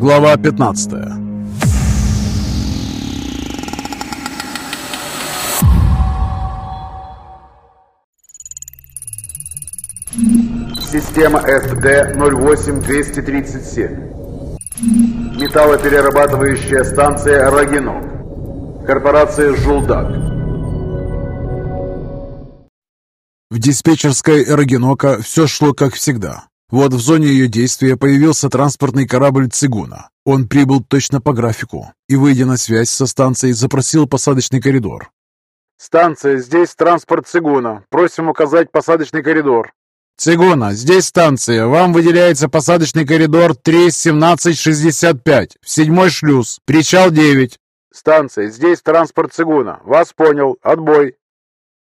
Глава 15 Система СД-08237 Металлоперерабатывающая станция «Рогинок» Корпорация «Жулдак» В диспетчерской Рогинока все шло как всегда. Вот в зоне ее действия появился транспортный корабль «Цигуна». Он прибыл точно по графику и, выйдя на связь со станцией, запросил посадочный коридор. «Станция, здесь транспорт «Цигуна». Просим указать посадочный коридор». «Цигуна, здесь станция. Вам выделяется посадочный коридор 31765, в седьмой шлюз, причал 9». «Станция, здесь транспорт «Цигуна». Вас понял. Отбой».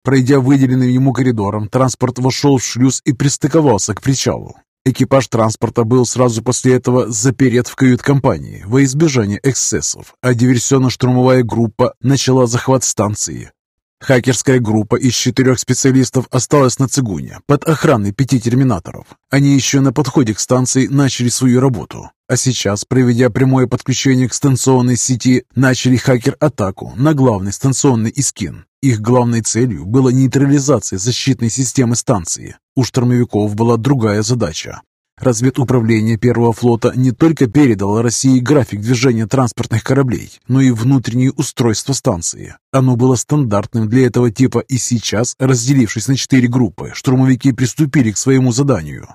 Пройдя выделенным ему коридором, транспорт вошел в шлюз и пристыковался к причалу. Экипаж транспорта был сразу после этого заперет в кают-компании во избежание эксцессов, а диверсионно-штурмовая группа начала захват станции. Хакерская группа из четырех специалистов осталась на Цигуне под охраной пяти терминаторов. Они еще на подходе к станции начали свою работу, а сейчас, проведя прямое подключение к станционной сети, начали хакер-атаку на главный станционный искин. Их главной целью была нейтрализация защитной системы станции. У штурмовиков была другая задача. Разведуправление Первого флота не только передало России график движения транспортных кораблей, но и внутреннее устройство станции. Оно было стандартным для этого типа и сейчас, разделившись на четыре группы, штурмовики приступили к своему заданию.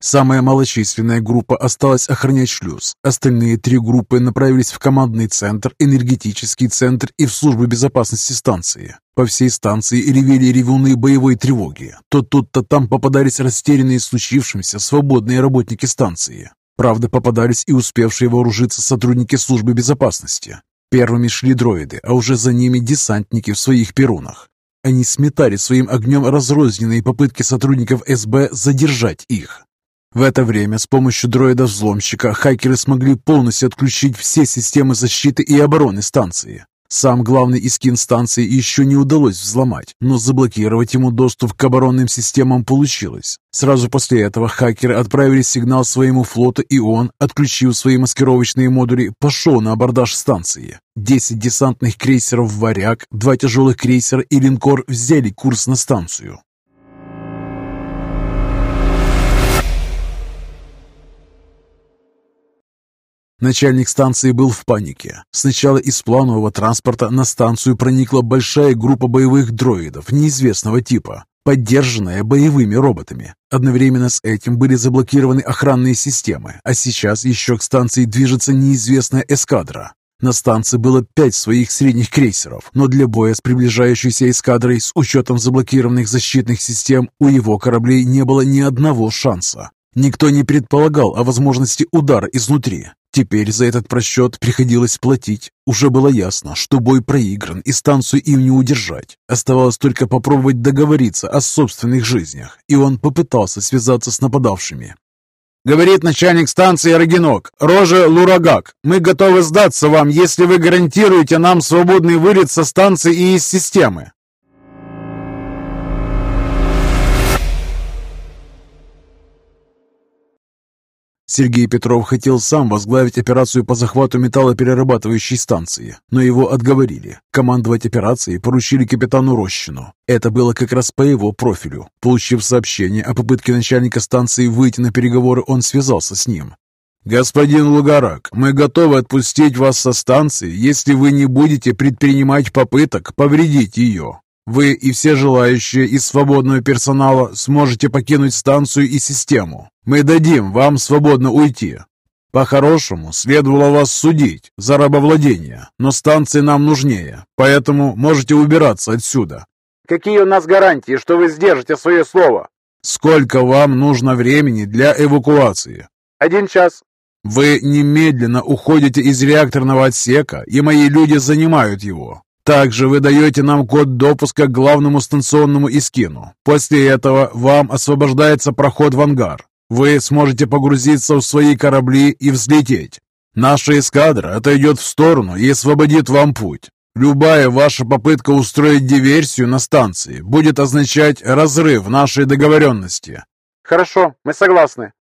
Самая малочисленная группа осталась охранять шлюз. Остальные три группы направились в командный центр, энергетический центр и в службу безопасности станции. По всей станции ревели ревуны боевой тревоги. То тут, то там попадались растерянные случившимся свободные работники станции. Правда, попадались и успевшие вооружиться сотрудники службы безопасности. Первыми шли дроиды, а уже за ними десантники в своих перунах. Они сметали своим огнем разрозненные попытки сотрудников СБ задержать их. В это время с помощью дроида-взломщика хакеры смогли полностью отключить все системы защиты и обороны станции. Сам главный искин станции еще не удалось взломать, но заблокировать ему доступ к оборонным системам получилось. Сразу после этого хакеры отправили сигнал своему флоту, и он, отключив свои маскировочные модули, пошел на абордаж станции. Десять десантных крейсеров «Варяг», два тяжелых крейсера и линкор взяли курс на станцию. Начальник станции был в панике. Сначала из планового транспорта на станцию проникла большая группа боевых дроидов неизвестного типа, поддержанная боевыми роботами. Одновременно с этим были заблокированы охранные системы, а сейчас еще к станции движется неизвестная эскадра. На станции было пять своих средних крейсеров, но для боя с приближающейся эскадрой с учетом заблокированных защитных систем у его кораблей не было ни одного шанса. Никто не предполагал о возможности удара изнутри. Теперь за этот просчет приходилось платить. Уже было ясно, что бой проигран и станцию им не удержать. Оставалось только попробовать договориться о собственных жизнях, и он попытался связаться с нападавшими. «Говорит начальник станции Рогинок, Роже Лурагак, мы готовы сдаться вам, если вы гарантируете нам свободный вылет со станции и из системы. Сергей Петров хотел сам возглавить операцию по захвату металлоперерабатывающей станции, но его отговорили. Командовать операцией поручили капитану Рощину. Это было как раз по его профилю. Получив сообщение о попытке начальника станции выйти на переговоры, он связался с ним. «Господин Лугарак, мы готовы отпустить вас со станции, если вы не будете предпринимать попыток повредить ее. Вы и все желающие из свободного персонала сможете покинуть станцию и систему. Мы дадим вам свободно уйти. По-хорошему, следовало вас судить за рабовладение, но станции нам нужнее, поэтому можете убираться отсюда. Какие у нас гарантии, что вы сдержите свое слово? Сколько вам нужно времени для эвакуации? Один час. Вы немедленно уходите из реакторного отсека, и мои люди занимают его. Также вы даете нам код допуска к главному станционному искину. После этого вам освобождается проход в ангар. Вы сможете погрузиться в свои корабли и взлететь. Наша эскадра отойдет в сторону и освободит вам путь. Любая ваша попытка устроить диверсию на станции будет означать разрыв нашей договоренности. Хорошо, мы согласны.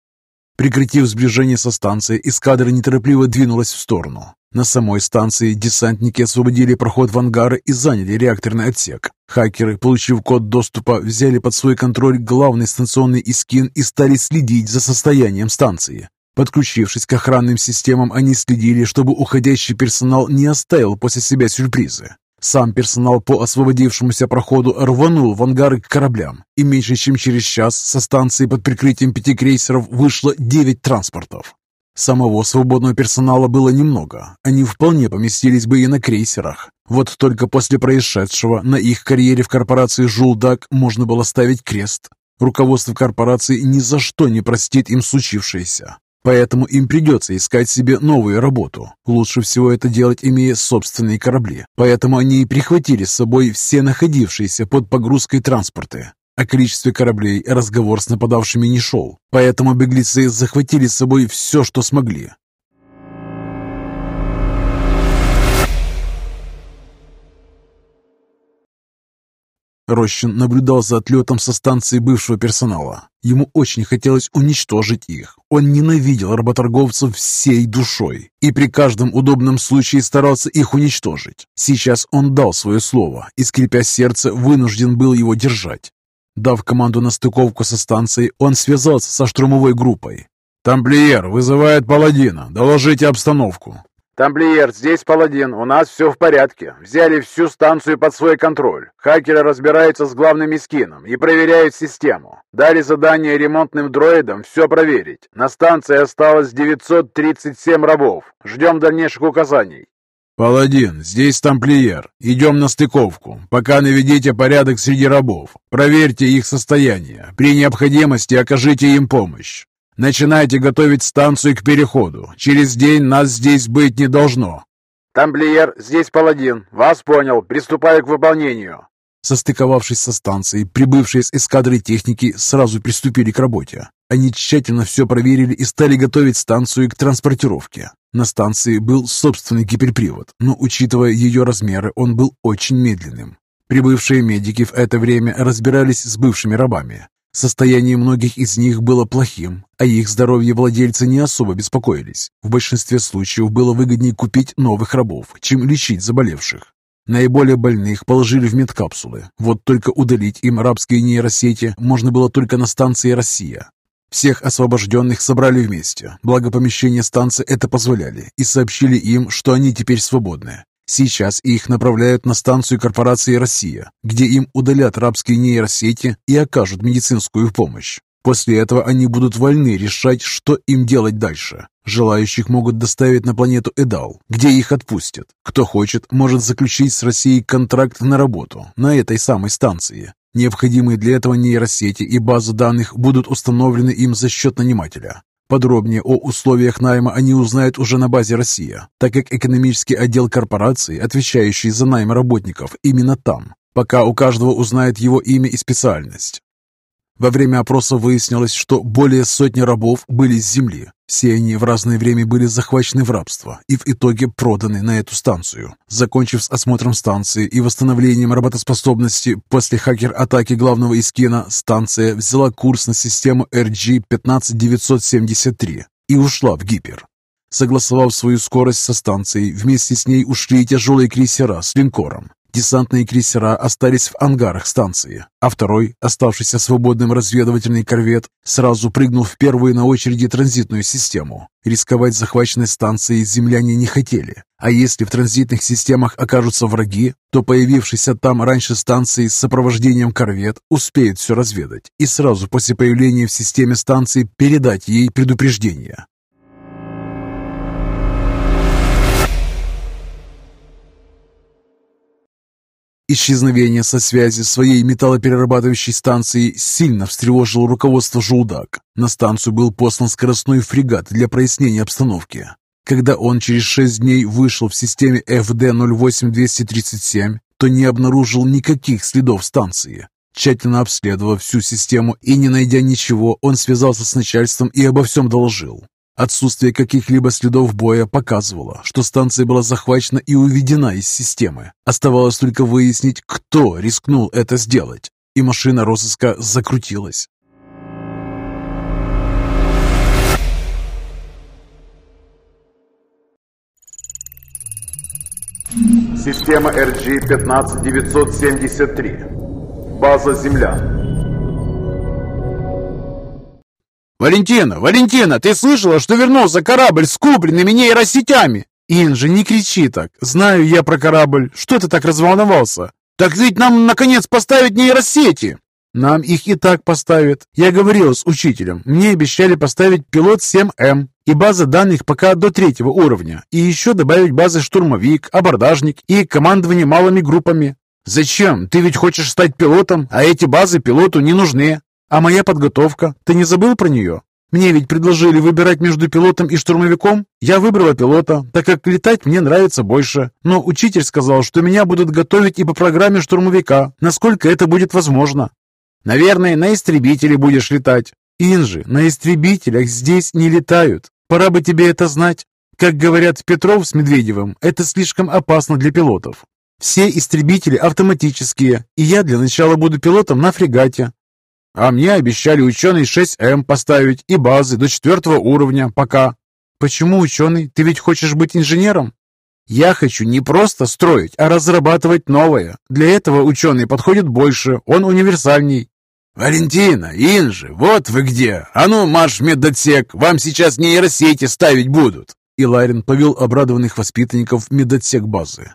Прекратив сближение со станцией, эскадра неторопливо двинулась в сторону. На самой станции десантники освободили проход в ангары и заняли реакторный отсек. Хакеры, получив код доступа, взяли под свой контроль главный станционный искин и стали следить за состоянием станции. Подключившись к охранным системам, они следили, чтобы уходящий персонал не оставил после себя сюрпризы. Сам персонал по освободившемуся проходу рванул в ангары к кораблям, и меньше чем через час со станции под прикрытием пяти крейсеров вышло девять транспортов. Самого свободного персонала было немного, они вполне поместились бы и на крейсерах. Вот только после происшедшего на их карьере в корпорации «Жулдак» можно было ставить крест. Руководство корпорации ни за что не простит им случившееся. Поэтому им придется искать себе новую работу. Лучше всего это делать, имея собственные корабли. Поэтому они и прихватили с собой все находившиеся под погрузкой транспорты. О количестве кораблей разговор с нападавшими не шел, поэтому беглецы захватили с собой все, что смогли. Рощин наблюдал за отлетом со станции бывшего персонала. Ему очень хотелось уничтожить их. Он ненавидел работорговцев всей душой и при каждом удобном случае старался их уничтожить. Сейчас он дал свое слово и, скрипя сердце, вынужден был его держать. Дав команду на стыковку со станцией, он связался со штурмовой группой. «Тамплиер вызывает паладина. Доложите обстановку». «Тамплиер, здесь паладин. У нас все в порядке. Взяли всю станцию под свой контроль. Хакеры разбираются с главным эскином и проверяют систему. Дали задание ремонтным дроидам все проверить. На станции осталось 937 рабов. Ждем дальнейших указаний». «Паладин, здесь тамплиер. Идем на стыковку. Пока наведите порядок среди рабов. Проверьте их состояние. При необходимости окажите им помощь. Начинайте готовить станцию к переходу. Через день нас здесь быть не должно». «Тамплиер, здесь паладин. Вас понял. Приступаю к выполнению». Состыковавшись со станцией, прибывшие с эскадрой техники сразу приступили к работе. Они тщательно все проверили и стали готовить станцию к транспортировке. На станции был собственный гиперпривод, но, учитывая ее размеры, он был очень медленным. Прибывшие медики в это время разбирались с бывшими рабами. Состояние многих из них было плохим, а их здоровье владельцы не особо беспокоились. В большинстве случаев было выгоднее купить новых рабов, чем лечить заболевших. Наиболее больных положили в медкапсулы. Вот только удалить им арабские нейросети можно было только на станции «Россия». Всех освобожденных собрали вместе, благо помещения станции это позволяли, и сообщили им, что они теперь свободны. Сейчас их направляют на станцию корпорации «Россия», где им удалят рабские нейросети и окажут медицинскую помощь. После этого они будут вольны решать, что им делать дальше. Желающих могут доставить на планету Эдал, где их отпустят. Кто хочет, может заключить с Россией контракт на работу на этой самой станции. Необходимые для этого нейросети и базы данных будут установлены им за счет нанимателя. Подробнее о условиях найма они узнают уже на базе «Россия», так как экономический отдел корпорации, отвечающий за найм работников, именно там. Пока у каждого узнает его имя и специальность. Во время опроса выяснилось, что более сотни рабов были с земли. Все они в разное время были захвачены в рабство и в итоге проданы на эту станцию. Закончив с осмотром станции и восстановлением работоспособности после хакер-атаки главного Искина, станция взяла курс на систему RG-15973 и ушла в гипер. Согласовав свою скорость со станцией, вместе с ней ушли тяжелые крейсера с линкором. Десантные крейсера остались в ангарах станции, а второй, оставшийся свободным разведывательный корвет, сразу прыгнул в первую на очереди транзитную систему. Рисковать захваченной станцией земляне не хотели, а если в транзитных системах окажутся враги, то появившийся там раньше станции с сопровождением корвет успеет все разведать и сразу после появления в системе станции передать ей предупреждение. Исчезновение со связи своей металлоперерабатывающей станции сильно встревожило руководство «Жулдак». На станцию был послан скоростной фрегат для прояснения обстановки. Когда он через шесть дней вышел в системе FD-08237, то не обнаружил никаких следов станции. Тщательно обследовав всю систему и не найдя ничего, он связался с начальством и обо всем доложил. Отсутствие каких-либо следов боя показывало, что станция была захвачена и уведена из системы. Оставалось только выяснить, кто рискнул это сделать, и машина розыска закрутилась. Система RG-15973. База «Земля». «Валентина! Валентина! Ты слышала, что вернулся корабль с купленными нейросетями?» «Инжи, не кричи так. Знаю я про корабль. Что ты так разволновался?» «Так ведь нам, наконец, поставить нейросети!» «Нам их и так поставят. Я говорил с учителем. Мне обещали поставить пилот 7М и база данных пока до третьего уровня. И еще добавить базы штурмовик, абордажник и командование малыми группами. Зачем? Ты ведь хочешь стать пилотом, а эти базы пилоту не нужны. А моя подготовка? Ты не забыл про нее? Мне ведь предложили выбирать между пилотом и штурмовиком. Я выбрала пилота, так как летать мне нравится больше. Но учитель сказал, что меня будут готовить и по программе штурмовика, насколько это будет возможно. Наверное, на истребителе будешь летать. Инжи, на истребителях здесь не летают. Пора бы тебе это знать. Как говорят Петров с Медведевым, это слишком опасно для пилотов. Все истребители автоматические, и я для начала буду пилотом на фрегате. А мне обещали ученый 6М поставить и базы до четвертого уровня пока. Почему ученый? Ты ведь хочешь быть инженером? Я хочу не просто строить, а разрабатывать новое. Для этого ученый подходит больше, он универсальней. «Валентина, Инжи, вот вы где! А ну, марш в медотсек, вам сейчас нейросети ставить будут!» И Ларин повел обрадованных воспитанников в медотсек базы.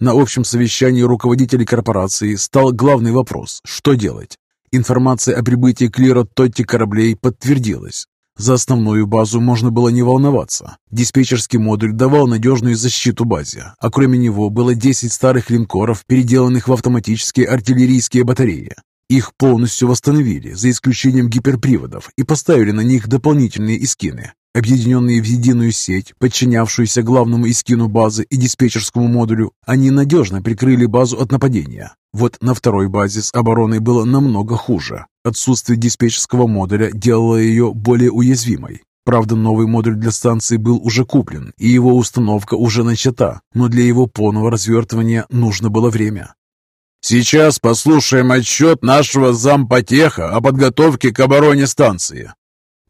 На общем совещании руководителей корпорации стал главный вопрос – что делать? Информация о прибытии Клира Тотти кораблей подтвердилась. За основную базу можно было не волноваться. Диспетчерский модуль давал надежную защиту базе, а кроме него было 10 старых линкоров, переделанных в автоматические артиллерийские батареи. Их полностью восстановили, за исключением гиперприводов, и поставили на них дополнительные искины. Объединенные в единую сеть, подчинявшуюся главному искину базы и диспетчерскому модулю, они надежно прикрыли базу от нападения. Вот на второй базе с обороной было намного хуже. Отсутствие диспетчерского модуля делало ее более уязвимой. Правда, новый модуль для станции был уже куплен, и его установка уже начата, но для его полного развертывания нужно было время. «Сейчас послушаем отчет нашего зампотеха о подготовке к обороне станции»,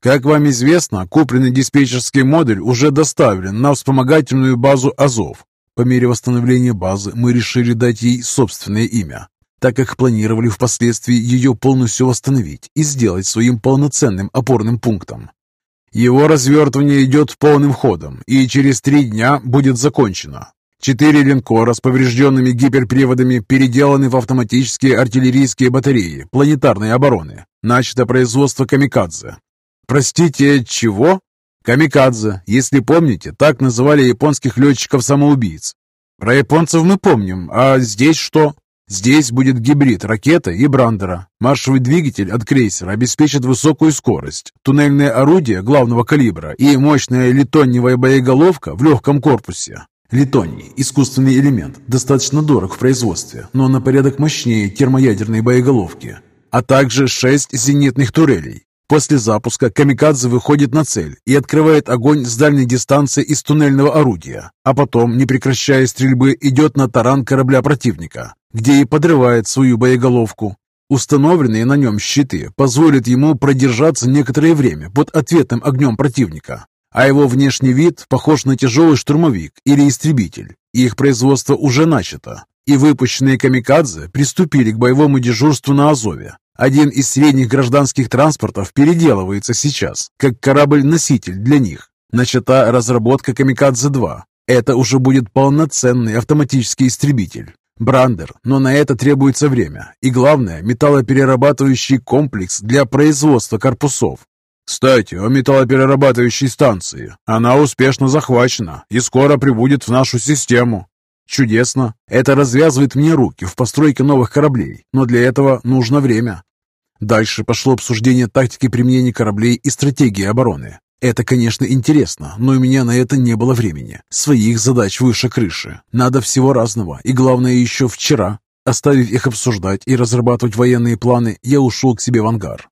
как вам известно, купленный диспетчерский модуль уже доставлен на вспомогательную базу «Азов». По мере восстановления базы мы решили дать ей собственное имя, так как планировали впоследствии ее полностью восстановить и сделать своим полноценным опорным пунктом. Его развертывание идет полным ходом и через три дня будет закончено. Четыре линкора с поврежденными гиперприводами переделаны в автоматические артиллерийские батареи планетарной обороны. Начато производство «Камикадзе». Простите, чего? Камикадзе, если помните, так называли японских летчиков-самоубийц. Про японцев мы помним, а здесь что? Здесь будет гибрид ракеты и брандера. Маршевый двигатель от крейсера обеспечит высокую скорость. Туннельное орудие главного калибра и мощная литонниевая боеголовка в легком корпусе. Литоний – искусственный элемент, достаточно дорог в производстве, но на порядок мощнее термоядерной боеголовки. А также шесть зенитных турелей. После запуска «Камикадзе» выходит на цель и открывает огонь с дальней дистанции из туннельного орудия, а потом, не прекращая стрельбы, идет на таран корабля противника, где и подрывает свою боеголовку. Установленные на нем щиты позволят ему продержаться некоторое время под ответным огнем противника, а его внешний вид похож на тяжелый штурмовик или истребитель. Их производство уже начато, и выпущенные «Камикадзе» приступили к боевому дежурству на Азове, один из средних гражданских транспортов переделывается сейчас, как корабль-носитель для них. Начата разработка «Камикадзе-2». Это уже будет полноценный автоматический истребитель. Брандер, но на это требуется время. И главное, металлоперерабатывающий комплекс для производства корпусов. Кстати, о металлоперерабатывающей станции. Она успешно захвачена и скоро прибудет в нашу систему. Чудесно. Это развязывает мне руки в постройке новых кораблей, но для этого нужно время. Дальше пошло обсуждение тактики применения кораблей и стратегии обороны. Это, конечно, интересно, но у меня на это не было времени. Своих задач выше крыши. Надо всего разного, и главное еще вчера. Оставив их обсуждать и разрабатывать военные планы, я ушел к себе в ангар.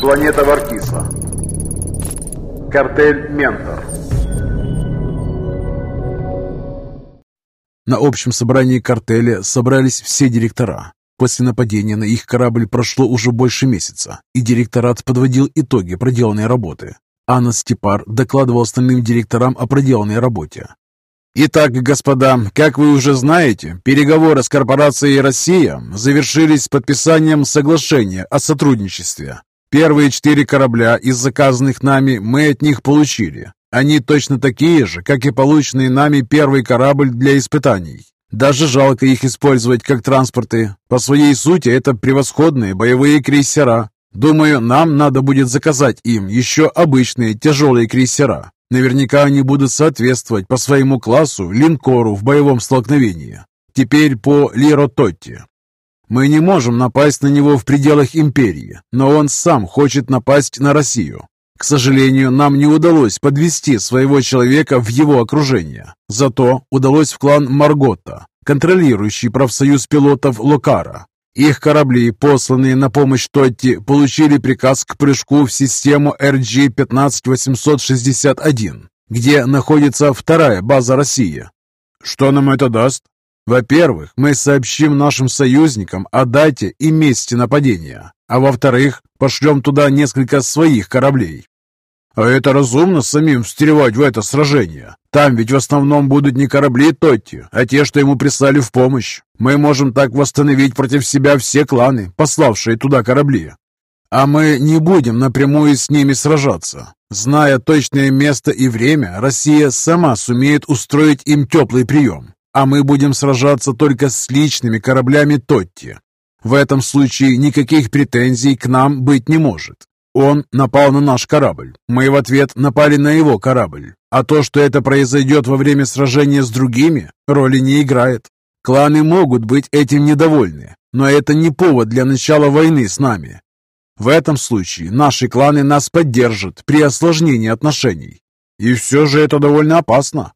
Планета Варкиса. Картель Ментор. На общем собрании картеля собрались все директора. После нападения на их корабль прошло уже больше месяца, и директорат подводил итоги проделанной работы. Анна Степар докладывал остальным директорам о проделанной работе. Итак, господа, как вы уже знаете, переговоры с корпорацией «Россия» завершились подписанием соглашения о сотрудничестве. Первые четыре корабля из заказанных нами мы от них получили. Они точно такие же, как и полученный нами первый корабль для испытаний. Даже жалко их использовать как транспорты. По своей сути это превосходные боевые крейсера. Думаю, нам надо будет заказать им еще обычные тяжелые крейсера. Наверняка они будут соответствовать по своему классу линкору в боевом столкновении. Теперь по Лирототти. Мы не можем напасть на него в пределах империи, но он сам хочет напасть на Россию. К сожалению, нам не удалось подвести своего человека в его окружение. Зато удалось в клан Марготта, контролирующий профсоюз пилотов Локара. Их корабли, посланные на помощь Тотти, получили приказ к прыжку в систему RG-15861, где находится вторая база России. Что нам это даст? Во-первых, мы сообщим нашим союзникам о дате и месте нападения, а во-вторых, пошлем туда несколько своих кораблей. А это разумно самим встревать в это сражение. Там ведь в основном будут не корабли Тотти, а те, что ему прислали в помощь. Мы можем так восстановить против себя все кланы, пославшие туда корабли. А мы не будем напрямую с ними сражаться. Зная точное место и время, Россия сама сумеет устроить им теплый прием. А мы будем сражаться только с личными кораблями Тотти. В этом случае никаких претензий к нам быть не может. Он напал на наш корабль. Мы в ответ напали на его корабль. А то, что это произойдет во время сражения с другими, роли не играет. Кланы могут быть этим недовольны, но это не повод для начала войны с нами. В этом случае наши кланы нас поддержат при осложнении отношений. И все же это довольно опасно.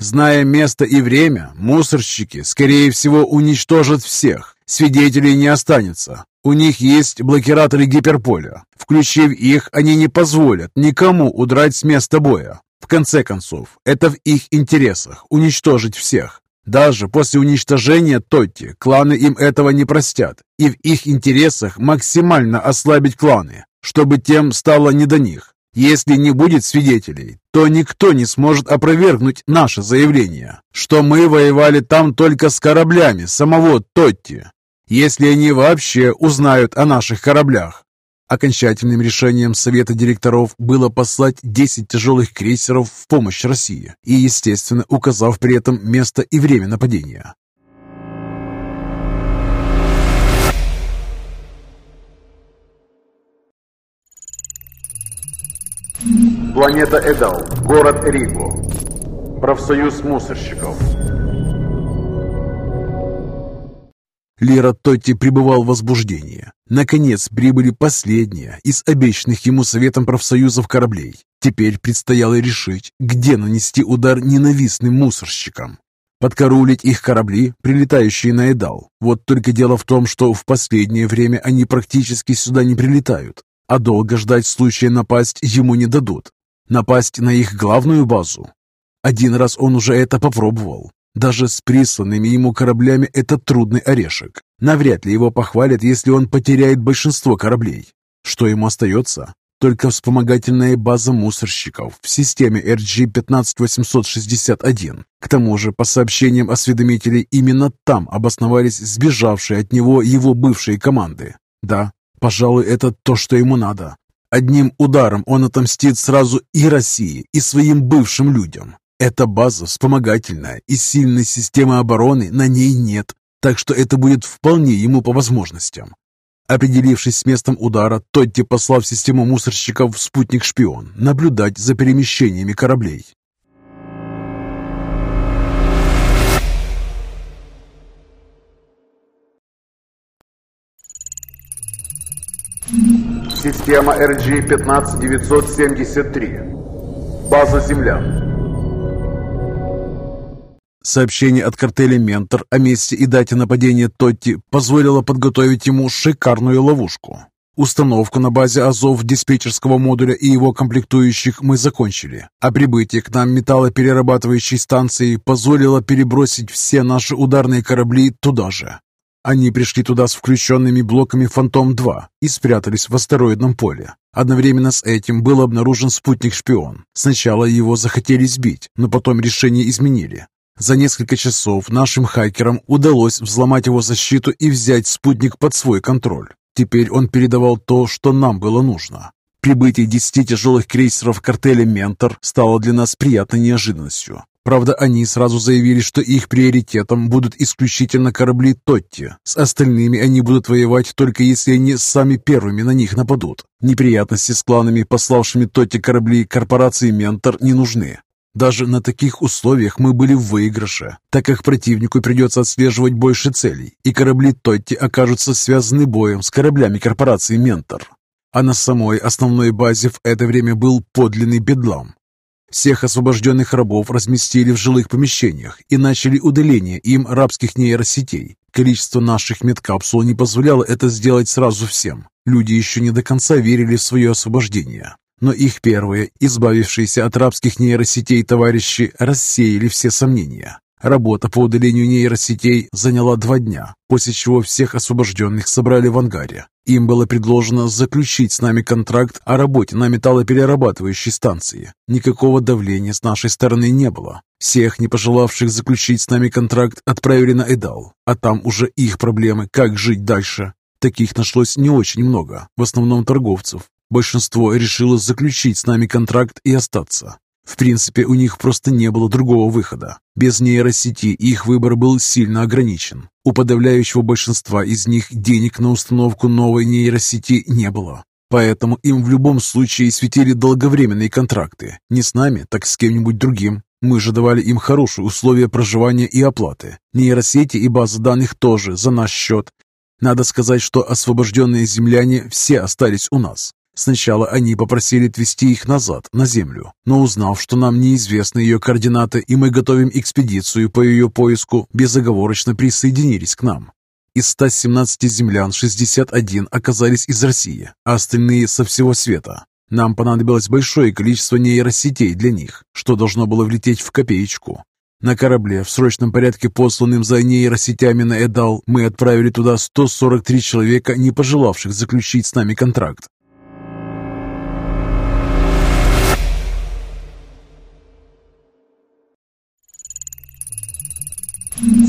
Зная место и время, мусорщики, скорее всего, уничтожат всех. Свидетелей не останется. У них есть блокираторы гиперполя. Включив их, они не позволят никому удрать с места боя. В конце концов, это в их интересах – уничтожить всех. Даже после уничтожения Тотти кланы им этого не простят, и в их интересах максимально ослабить кланы, чтобы тем стало не до них. Если не будет свидетелей, то никто не сможет опровергнуть наше заявление, что мы воевали там только с кораблями самого Тотти если они вообще узнают о наших кораблях. Окончательным решением Совета директоров было послать 10 тяжелых крейсеров в помощь России и, естественно, указав при этом место и время нападения. Планета Эдал, город Риго, профсоюз мусорщиков. Лера Тотти пребывал в возбуждении. Наконец прибыли последние из обещанных ему Советом профсоюзов кораблей. Теперь предстояло решить, где нанести удар ненавистным мусорщикам. Подкорулить их корабли, прилетающие на Эдал. Вот только дело в том, что в последнее время они практически сюда не прилетают, а долго ждать случая напасть ему не дадут. Напасть на их главную базу. Один раз он уже это попробовал, даже с присланными ему кораблями это трудный орешек. Навряд ли его похвалят, если он потеряет большинство кораблей. Что ему остается? Только вспомогательная база мусорщиков в системе RG-15861. К тому же, по сообщениям осведомителей, именно там обосновались сбежавшие от него его бывшие команды. Да, пожалуй, это то, что ему надо. Одним ударом он отомстит сразу и России, и своим бывшим людям. Эта база вспомогательная, и сильной системы обороны на ней нет, так что это будет вполне ему по возможностям. Определившись с местом удара, Тотти послал в систему мусорщиков спутник-шпион наблюдать за перемещениями кораблей. Система RG-15973. База «Земля». Сообщение от картеля «Ментор» о месте и дате нападения Тотти позволило подготовить ему шикарную ловушку. Установку на базе Азов диспетчерского модуля и его комплектующих мы закончили, а прибытие к нам металлоперерабатывающей станции позволило перебросить все наши ударные корабли туда же. Они пришли туда с включенными блоками «Фантом-2» и спрятались в астероидном поле. Одновременно с этим был обнаружен спутник-шпион. Сначала его захотели сбить, но потом решение изменили. За несколько часов нашим хакерам удалось взломать его защиту и взять спутник под свой контроль. Теперь он передавал то, что нам было нужно. Прибытие десяти тяжелых крейсеров картеля «Ментор» стало для нас приятной неожиданностью. Правда, они сразу заявили, что их приоритетом будут исключительно корабли Тотти. С остальными они будут воевать только если они сами первыми на них нападут. Неприятности с кланами, пославшими Тотти корабли корпорации «Ментор» не нужны. Даже на таких условиях мы были в выигрыше, так как противнику придется отслеживать больше целей, и корабли Тотти окажутся связаны боем с кораблями корпорации «Ментор». А на самой основной базе в это время был подлинный бедлам. Всех освобожденных рабов разместили в жилых помещениях и начали удаление им рабских нейросетей. Количество наших медкапсул не позволяло это сделать сразу всем. Люди еще не до конца верили в свое освобождение. Но их первые, избавившиеся от рабских нейросетей товарищи, рассеяли все сомнения. Работа по удалению нейросетей заняла два дня, после чего всех освобожденных собрали в ангаре. Им было предложено заключить с нами контракт о работе на металлоперерабатывающей станции. Никакого давления с нашей стороны не было. Всех, не пожелавших заключить с нами контракт, отправили на Эдал, а там уже их проблемы, как жить дальше. Таких нашлось не очень много, в основном торговцев. Большинство решило заключить с нами контракт и остаться. В принципе, у них просто не было другого выхода. Без нейросети их выбор был сильно ограничен. У подавляющего большинства из них денег на установку новой нейросети не было. Поэтому им в любом случае светили долговременные контракты. Не с нами, так с кем-нибудь другим. Мы же давали им хорошие условия проживания и оплаты. Нейросети и базы данных тоже за наш счет. Надо сказать, что освобожденные земляне все остались у нас. Сначала они попросили отвезти их назад, на Землю, но узнав, что нам неизвестны ее координаты и мы готовим экспедицию по ее поиску, безоговорочно присоединились к нам. Из 117 землян 61 оказались из России, а остальные со всего света. Нам понадобилось большое количество нейросетей для них, что должно было влететь в копеечку. На корабле, в срочном порядке посланным за нейросетями на Эдал, мы отправили туда 143 человека, не пожелавших заключить с нами контракт.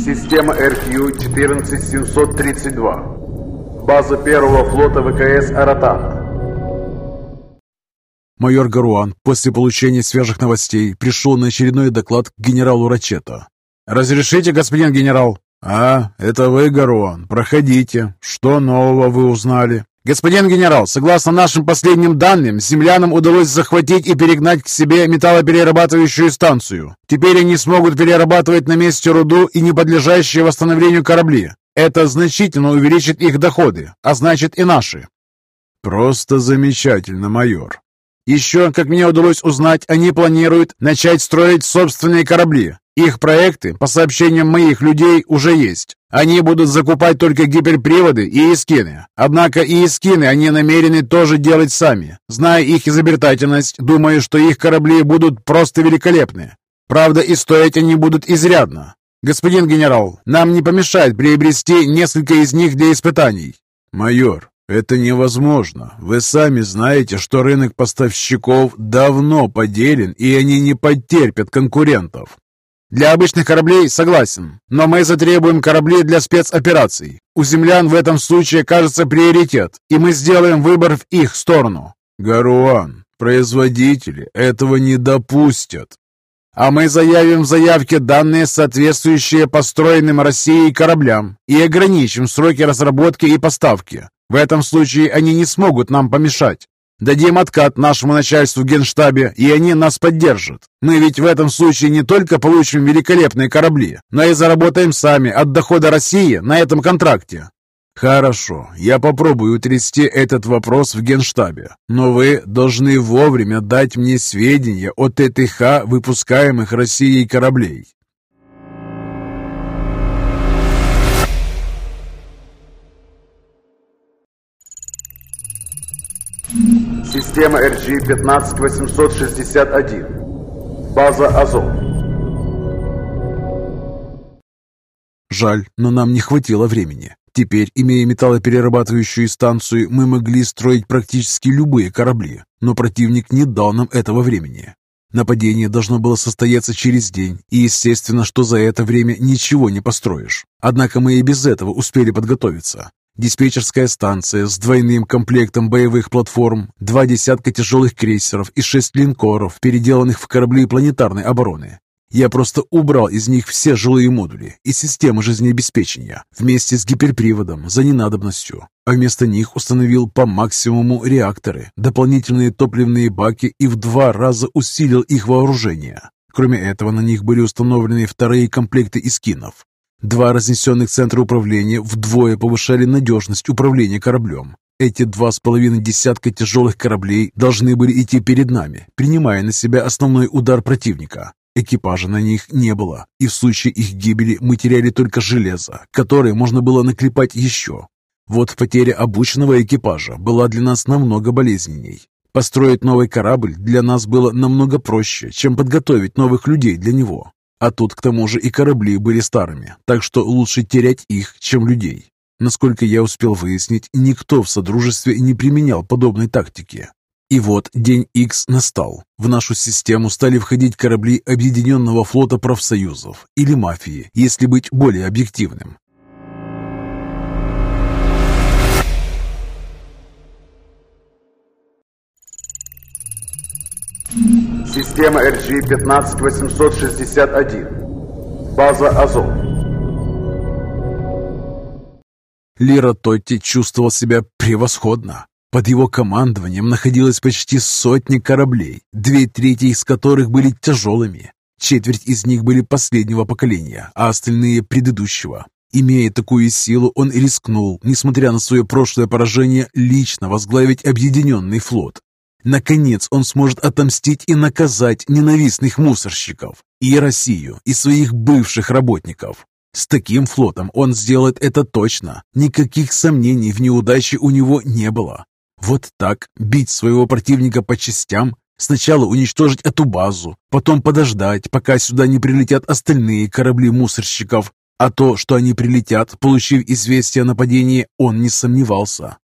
Система RQ-14732. База первого флота ВКС «Аратан». Майор Гаруан после получения свежих новостей пришел на очередной доклад к генералу Рачета. «Разрешите, господин генерал?» «А, это вы, Гаруан. Проходите. Что нового вы узнали?» «Господин генерал, согласно нашим последним данным, землянам удалось захватить и перегнать к себе металлоперерабатывающую станцию. Теперь они смогут перерабатывать на месте руду и не подлежащие восстановлению корабли. Это значительно увеличит их доходы, а значит и наши». «Просто замечательно, майор. Еще, как мне удалось узнать, они планируют начать строить собственные корабли. Их проекты, по сообщениям моих людей, уже есть. Они будут закупать только гиперприводы и эскины. Однако и эскины они намерены тоже делать сами. Зная их изобретательность, думаю, что их корабли будут просто великолепны. Правда, и стоить они будут изрядно. Господин генерал, нам не помешает приобрести несколько из них для испытаний. Майор, это невозможно. Вы сами знаете, что рынок поставщиков давно поделен, и они не потерпят конкурентов. Для обычных кораблей согласен, но мы затребуем корабли для спецопераций. У землян в этом случае кажется приоритет, и мы сделаем выбор в их сторону. Гаруан, производители этого не допустят. А мы заявим в заявке данные, соответствующие построенным Россией кораблям, и ограничим сроки разработки и поставки. В этом случае они не смогут нам помешать. Дадим откат нашему начальству в Генштабе, и они нас поддержат. Мы ведь в этом случае не только получим великолепные корабли, но и заработаем сами от дохода России на этом контракте. Хорошо, я попробую утрясти этот вопрос в Генштабе, но вы должны вовремя дать мне сведения о ТТХ выпускаемых Россией кораблей. Система RG-15861. База Азов. Жаль, но нам не хватило времени. Теперь, имея металлоперерабатывающую станцию, мы могли строить практически любые корабли, но противник не дал нам этого времени. Нападение должно было состояться через день, и естественно, что за это время ничего не построишь. Однако мы и без этого успели подготовиться. Диспетчерская станция с двойным комплектом боевых платформ, два десятка тяжелых крейсеров и шесть линкоров, переделанных в корабли планетарной обороны. Я просто убрал из них все жилые модули и системы жизнеобеспечения вместе с гиперприводом за ненадобностью, а вместо них установил по максимуму реакторы, дополнительные топливные баки и в два раза усилил их вооружение. Кроме этого, на них были установлены вторые комплекты искинов. Два разнесенных центра управления вдвое повышали надежность управления кораблем. Эти два с половиной десятка тяжелых кораблей должны были идти перед нами, принимая на себя основной удар противника. Экипажа на них не было, и в случае их гибели мы теряли только железо, которое можно было наклепать еще. Вот потеря обученного экипажа была для нас намного болезненней. Построить новый корабль для нас было намного проще, чем подготовить новых людей для него. А тут к тому же и корабли были старыми, так что лучше терять их, чем людей. Насколько я успел выяснить, никто в Содружестве не применял подобной тактики. И вот день X настал. В нашу систему стали входить корабли Объединенного флота профсоюзов или мафии, если быть более объективным. Система RG-15861. База Азов. Лира Тотти чувствовал себя превосходно. Под его командованием находилось почти сотни кораблей, две трети из которых были тяжелыми. Четверть из них были последнего поколения, а остальные – предыдущего. Имея такую силу, он рискнул, несмотря на свое прошлое поражение, лично возглавить объединенный флот. Наконец он сможет отомстить и наказать ненавистных мусорщиков, и Россию, и своих бывших работников. С таким флотом он сделает это точно. Никаких сомнений в неудаче у него не было. Вот так, бить своего противника по частям, сначала уничтожить эту базу, потом подождать, пока сюда не прилетят остальные корабли мусорщиков, а то, что они прилетят, получив известие о нападении, он не сомневался.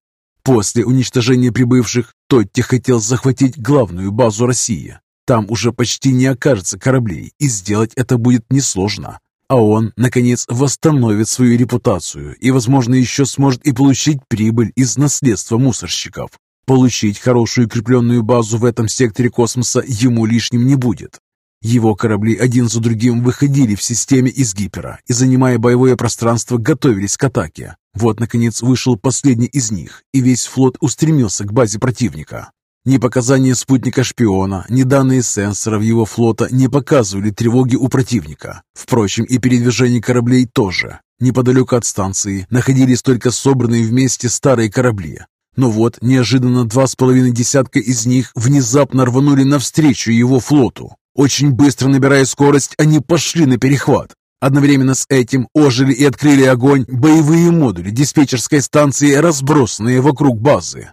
После уничтожения прибывших, Тотти хотел захватить главную базу России. Там уже почти не окажется кораблей, и сделать это будет несложно. А он, наконец, восстановит свою репутацию и, возможно, еще сможет и получить прибыль из наследства мусорщиков. Получить хорошую укрепленную базу в этом секторе космоса ему лишним не будет. Его корабли один за другим выходили в системе из гипера и, занимая боевое пространство, готовились к атаке. Вот, наконец, вышел последний из них, и весь флот устремился к базе противника. Ни показания спутника-шпиона, ни данные сенсоров его флота не показывали тревоги у противника. Впрочем, и передвижение кораблей тоже. Неподалеку от станции находились только собранные вместе старые корабли. Но вот, неожиданно два с половиной десятка из них внезапно рванули навстречу его флоту. Очень быстро набирая скорость, они пошли на перехват. Одновременно с этим ожили и открыли огонь боевые модули диспетчерской станции, разбросанные вокруг базы.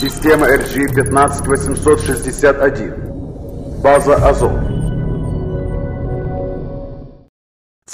Система RG-15861. База Азов.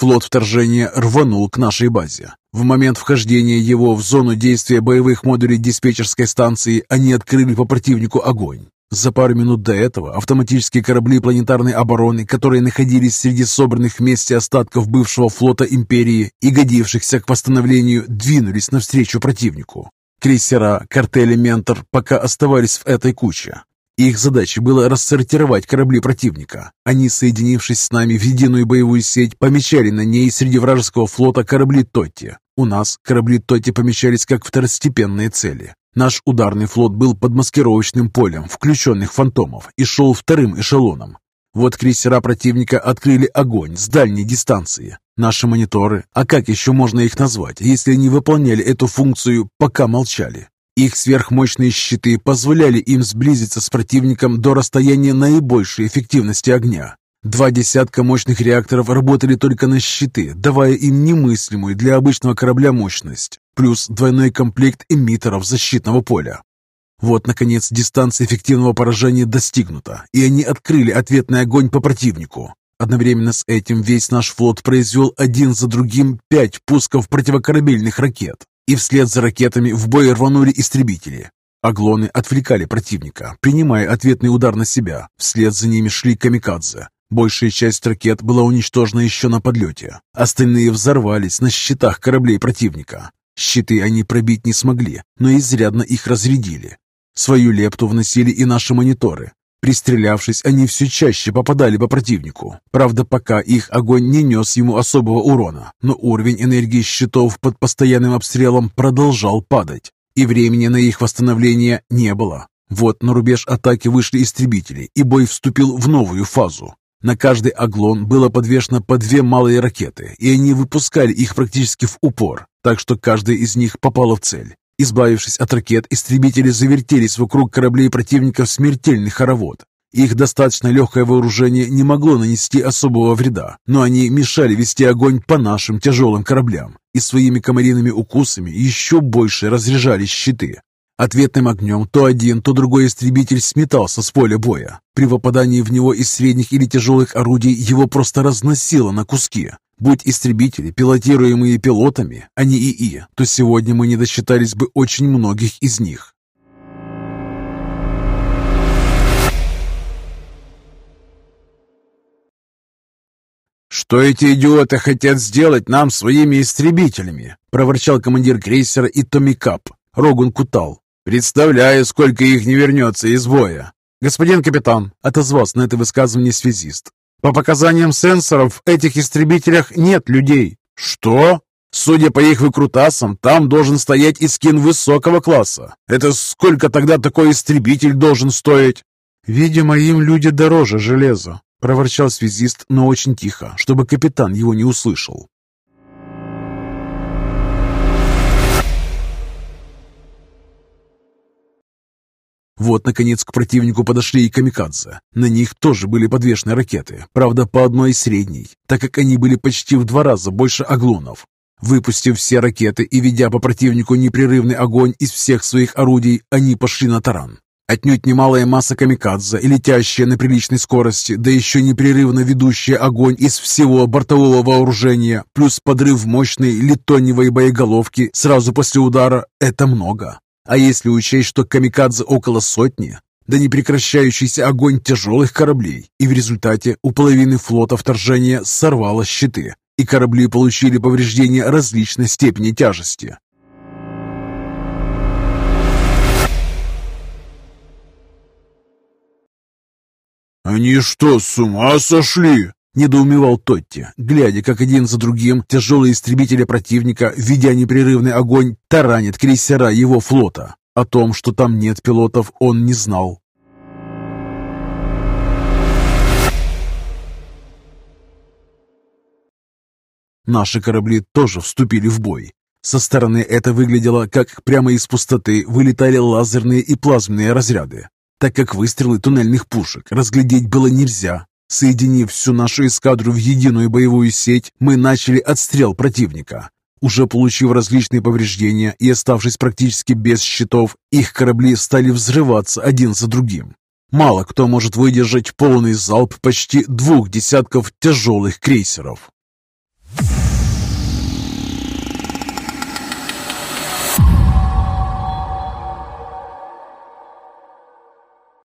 Флот вторжения рванул к нашей базе. В момент вхождения его в зону действия боевых модулей диспетчерской станции они открыли по противнику огонь. За пару минут до этого автоматические корабли планетарной обороны, которые находились среди собранных вместе остатков бывшего флота Империи и годившихся к восстановлению, двинулись навстречу противнику. Крейсера картеля «Ментор» пока оставались в этой куче. Их задачей было рассортировать корабли противника. Они, соединившись с нами в единую боевую сеть, помечали на ней среди вражеского флота корабли Тотти. У нас корабли Тотти помечались как второстепенные цели. Наш ударный флот был под маскировочным полем включенных фантомов и шел вторым эшелоном. Вот крейсера противника открыли огонь с дальней дистанции. Наши мониторы, а как еще можно их назвать, если они выполняли эту функцию, пока молчали? Их сверхмощные щиты позволяли им сблизиться с противником до расстояния наибольшей эффективности огня. Два десятка мощных реакторов работали только на щиты, давая им немыслимую для обычного корабля мощность, плюс двойной комплект эмиттеров защитного поля. Вот, наконец, дистанция эффективного поражения достигнута, и они открыли ответный огонь по противнику. Одновременно с этим весь наш флот произвел один за другим пять пусков противокорабельных ракет, и вслед за ракетами в бой рванули истребители. Аглоны отвлекали противника, принимая ответный удар на себя. Вслед за ними шли камикадзе. Большая часть ракет была уничтожена еще на подлете. Остальные взорвались на щитах кораблей противника. Щиты они пробить не смогли, но изрядно их разрядили. Свою лепту вносили и наши мониторы. Пристрелявшись, они все чаще попадали по противнику. Правда, пока их огонь не нес ему особого урона, но уровень энергии щитов под постоянным обстрелом продолжал падать, и времени на их восстановление не было. Вот на рубеж атаки вышли истребители, и бой вступил в новую фазу. На каждый оглон было подвешено по две малые ракеты, и они выпускали их практически в упор, так что каждая из них попала в цель. Избавившись от ракет, истребители завертелись вокруг кораблей противника в смертельный хоровод. Их достаточно легкое вооружение не могло нанести особого вреда, но они мешали вести огонь по нашим тяжелым кораблям и своими комариными укусами еще больше разряжали щиты. Ответным огнем то один, то другой истребитель сметался с поля боя. При попадании в него из средних или тяжелых орудий его просто разносило на куски. Будь истребители, пилотируемые пилотами, а не ИИ, то сегодня мы не досчитались бы очень многих из них. «Что эти идиоты хотят сделать нам своими истребителями?» – проворчал командир крейсера и Томикап, Рогун Кутал. «Представляю, сколько их не вернется из боя!» «Господин капитан», — отозвался на это высказывание связист, «по показаниям сенсоров в этих истребителях нет людей». «Что?» Судя по их выкрутасам, там должен стоять и скин высокого класса. Это сколько тогда такой истребитель должен стоить? Видимо, им люди дороже железа, проворчал связист, но очень тихо, чтобы капитан его не услышал. Вот, наконец, к противнику подошли и камикадзе. На них тоже были подвешены ракеты, правда, по одной средней, так как они были почти в два раза больше оглонов. Выпустив все ракеты и ведя по противнику непрерывный огонь из всех своих орудий, они пошли на таран. Отнюдь немалая масса камикадзе, летящая на приличной скорости, да еще непрерывно ведущая огонь из всего бортового вооружения, плюс подрыв мощной литоневой боеголовки сразу после удара – это много. А если учесть, что камикадзе около сотни, да непрекращающийся огонь тяжелых кораблей, и в результате у половины флота вторжения сорвало щиты, и корабли получили повреждения различной степени тяжести. «Они что, с ума сошли?» Недоумевал Тотти, глядя, как один за другим тяжелые истребители противника, ведя непрерывный огонь, таранят крейсера его флота. О том, что там нет пилотов, он не знал. Наши корабли тоже вступили в бой. Со стороны это выглядело, как прямо из пустоты вылетали лазерные и плазменные разряды, так как выстрелы туннельных пушек разглядеть было нельзя, Соединив всю нашу эскадру в единую боевую сеть, мы начали отстрел противника. Уже получив различные повреждения и оставшись практически без щитов, их корабли стали взрываться один за другим. Мало кто может выдержать полный залп почти двух десятков тяжелых крейсеров.